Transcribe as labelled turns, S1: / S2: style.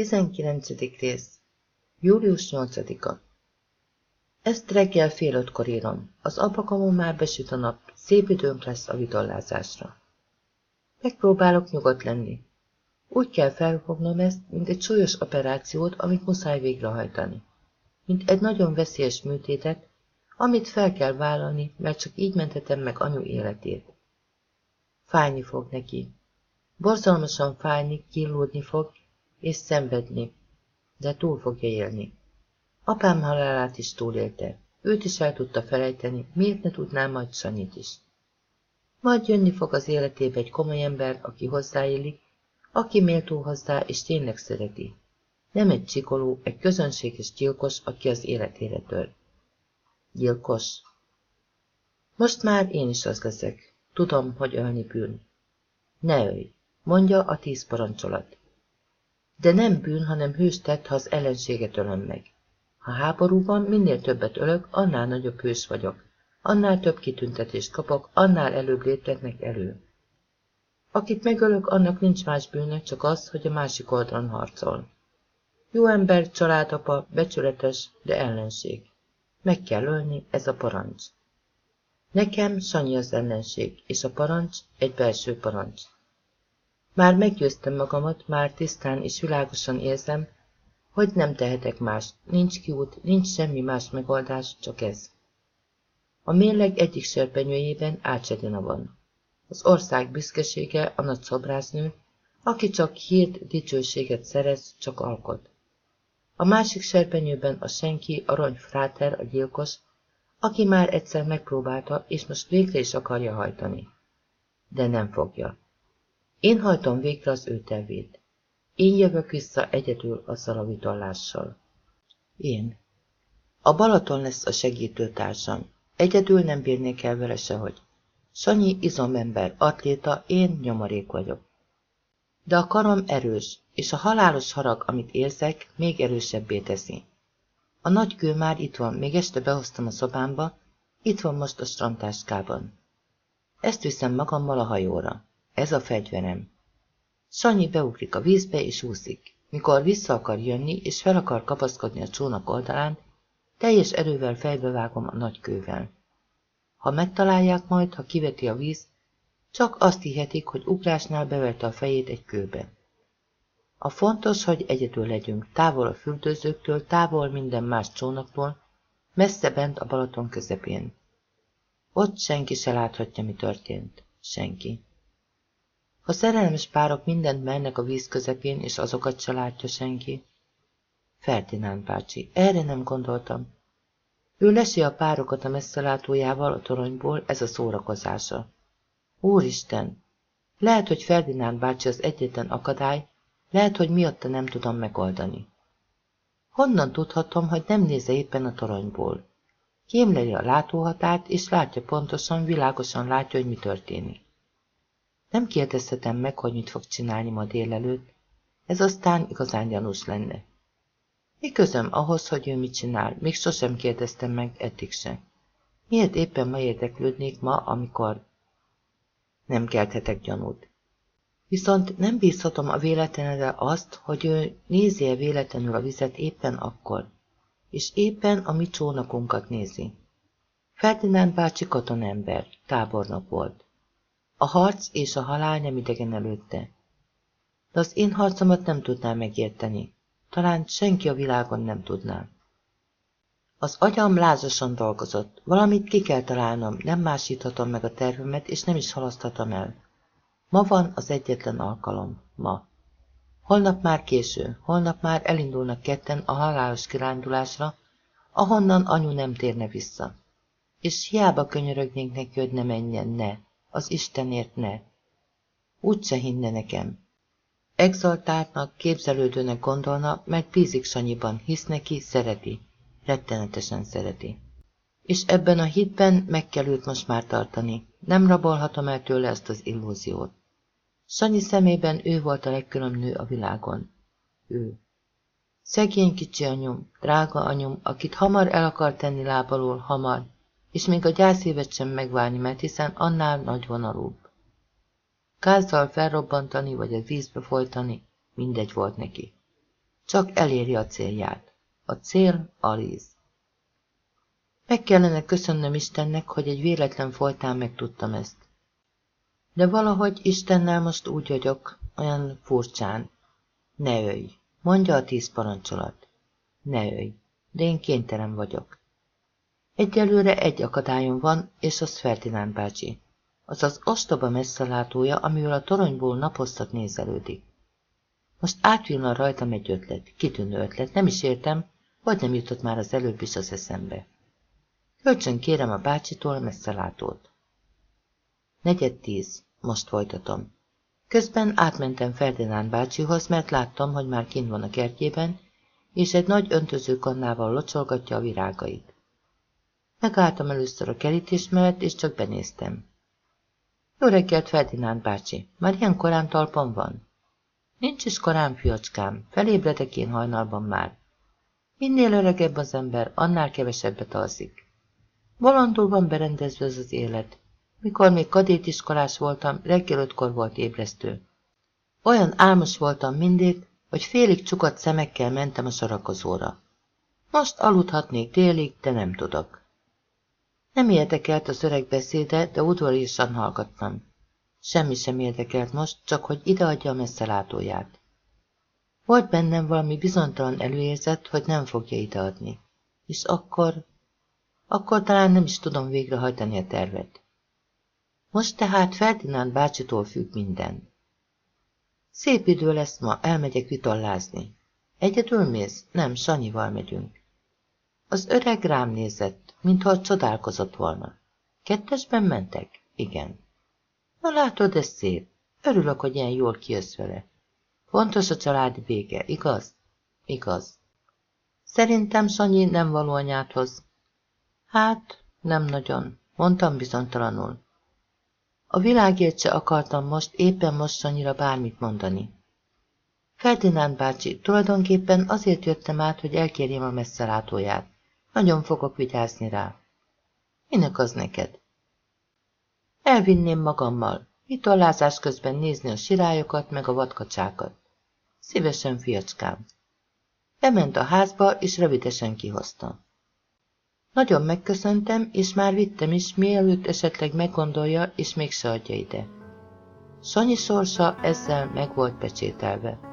S1: 19. rész Július 8-a Ezt reggel fél ötkor írom. Az abakamon már besüt a nap, szép időnk lesz a vitallázásra. Megpróbálok nyugodt lenni. Úgy kell felfognom ezt, mint egy súlyos operációt, amit muszáj végrehajtani. Mint egy nagyon veszélyes műtétet, amit fel kell vállalni, mert csak így menthetem meg anyu életét. Fájni fog neki. Borzalmasan fájni, kínlódni fog, és szenvedni, de túl fogja élni. Apám halálát is túlélte, őt is el tudta felejteni, miért ne tudná majd Sanyit is. Majd jönni fog az életébe egy komoly ember, aki hozzáillik, aki méltó hozzá és tényleg szereti. Nem egy csikoló, egy közönséges gyilkos, aki az életére tör. Gyilkos. Most már én is az leszek. Tudom, hogy ölni bűn. Ne ölj, mondja a tíz parancsolat. De nem bűn, hanem hős tett, ha az ellenséget ölöm meg. Ha háború van, minél többet ölök, annál nagyobb hős vagyok. Annál több kitüntetést kapok, annál előbb léptetnek elő. Akit megölök, annak nincs más bűne, csak az, hogy a másik oldalon harcol. Jó ember, családapa, becsületes, de ellenség. Meg kell ölni, ez a parancs. Nekem Sanyi az ellenség, és a parancs egy belső parancs. Már meggyőztem magamat, már tisztán és világosan érzem, hogy nem tehetek más, nincs kiút, nincs semmi más megoldás, csak ez. A mérleg egyik serpenyőjében Ácsedina van. Az ország büszkesége a nagy szobrásznő, aki csak hírt, dicsőséget szerez, csak alkot. A másik serpenyőben a senki, a rony fráter, a gyilkos, aki már egyszer megpróbálta, és most végre is akarja hajtani. De nem fogja. Én hajtom végre az ő tervét. Én jövök vissza egyedül a szalavitallással. Én. A Balaton lesz a segítőtársam. Egyedül nem bírnék el vele sehogy. Sanyi izomember, atléta, én nyomorék vagyok. De a karom erős, és a halálos harag, amit érzek, még erősebbé teszi. A nagy kő már itt van, még este behoztam a szobámba, itt van most a strandtáskában. Ezt viszem magammal a hajóra. Ez a fegyverem. Sanyi beugrik a vízbe és úszik. Mikor vissza akar jönni és fel akar kapaszkodni a csónak oldalán, teljes erővel fejbevágom a nagy kővel. Ha megtalálják majd, ha kiveti a víz, csak azt hihetik, hogy ugrásnál beverte a fejét egy kőbe. A fontos, hogy egyedül legyünk, távol a fürdőzőktől, távol minden más csónaktól, messze bent a Balaton közepén. Ott senki se láthatja, mi történt. Senki. A szerelmes párok mindent mennek a víz közepén, és azokat se látja senki. Ferdinánd bácsi, erre nem gondoltam. Ő lesi a párokat a messzelátójával a toronyból, ez a szórakozása. Úristen! Lehet, hogy Ferdinánd bácsi az egyetlen akadály, lehet, hogy miatta nem tudom megoldani. Honnan tudhatom, hogy nem néze éppen a toronyból? Kémleli a látóhatárt, és látja pontosan, világosan látja, hogy mi történik. Nem kérdezhetem meg, hogy mit fog csinálni ma délelőtt, ez aztán igazán gyanús lenne. Mi közöm ahhoz, hogy ő mit csinál, még sosem kérdeztem meg, eddig se. Miért éppen ma érdeklődnék ma, amikor... Nem kelthetek gyanút. Viszont nem bízhatom a véletlenre azt, hogy ő nézi -e véletlenül a vizet éppen akkor, és éppen a mi csónakunkat nézi. Ferdinánd bácsi katonember, tábornok volt. A harc és a halál nem idegen előtte. De az én harcomat nem tudná megérteni. Talán senki a világon nem tudná. Az agyam lázasan dolgozott. Valamit ki kell találnom, nem másíthatom meg a tervemet, és nem is halaszthatom el. Ma van az egyetlen alkalom. Ma. Holnap már késő, holnap már elindulnak ketten a halálos kirándulásra, ahonnan anyu nem térne vissza. És hiába könyörögnénk neki, hogy ne menjen, ne. Az Istenért ne. Úgyse hinne nekem. Exaltáltnak, képzelődőnek gondolna, mert bízik Sanyiban, hisz neki, szereti. Rettenetesen szereti. És ebben a hitben meg kell őt most már tartani. Nem rabolhatom el tőle ezt az illúziót. Sanyi szemében ő volt a legkülönb nő a világon. Ő. Szegény kicsi anyum, drága anyum, akit hamar el akar tenni lábalól, hamar, és még a gyászévet sem megválni, mert hiszen annál nagyvonalúbb. Gázzal felrobbantani, vagy a vízbe folytani, mindegy volt neki. csak eléri a célját. A cél Aliz. Meg kellene köszönnöm Istennek, hogy egy véletlen folytán megtudtam ezt. De valahogy Istennel most úgy vagyok, olyan furcsán. Ne ölj, mondja a tíz parancsolat. Ne ölj, de én kénytelen vagyok. Egyelőre egy akadályom van, és az Ferdinánd bácsi. Az az ostoba messzelátója, amivel a toronyból napoztat nézelődik. Most átvillan rajtam egy ötlet, kitűnő ötlet, nem is értem, vagy nem jutott már az előbb is az eszembe. Kölcsön kérem a bácsitól a messzelátót. Negyed tíz, most folytatom. Közben átmentem Ferdinánd bácsihoz, mert láttam, hogy már kint van a kertjében, és egy nagy öntözőkannával locsolgatja a virágait. Megálltam először a kerítés mellett, és csak benéztem. Jó reggelt, Ferdinánd bácsi, már ilyen korán talpon van? Nincs is korán, fiacskám, felébredek én hajnalban már. Minél öregebb az ember, annál kevesebbet alszik. Bolondul van berendezve ez az élet. Mikor még kadétiskolás voltam, reggel ötkor volt ébresztő. Olyan álmos voltam mindig, hogy félig csukott szemekkel mentem a sorakozóra. Most aludhatnék délig, de nem tudok. Nem érdekelt az öreg beszéde, de udvariasan hallgattam. Semmi sem érdekelt most, csak hogy ideadja a messzelátóját. Volt bennem valami bizonytalan előérzet, hogy nem fogja ideadni. És akkor... Akkor talán nem is tudom végrehajtani a tervet. Most tehát Ferdinánd bácsitól függ minden. Szép idő lesz ma, elmegyek vitallázni. Egyedül mész? Nem, Sanyival megyünk. Az öreg rám nézett, mintha csodálkozott volna. Kettesben mentek? Igen. Na látod, ez szép. Örülök, hogy ilyen jól kijössz vele. Fontos a családi béke, igaz? Igaz. Szerintem Sanyi nem való anyádhoz. Hát, nem nagyon, mondtam bizonytalanul. A világért se akartam most, éppen most Sanyira bármit mondani. Ferdinánd bácsi, tulajdonképpen azért jöttem át, hogy elkérjem a messzelátóját. Nagyon fogok vigyázni rá. Minek az neked? Elvinném magammal, vitallázás közben nézni a sirályokat, meg a vadkacsákat. Szívesen, fiacskám. Bement a házba, és rövidesen kihozta. Nagyon megköszöntem, és már vittem is, mielőtt esetleg meggondolja, és még adja ide. Sanyi sorsa ezzel meg volt pecsételve.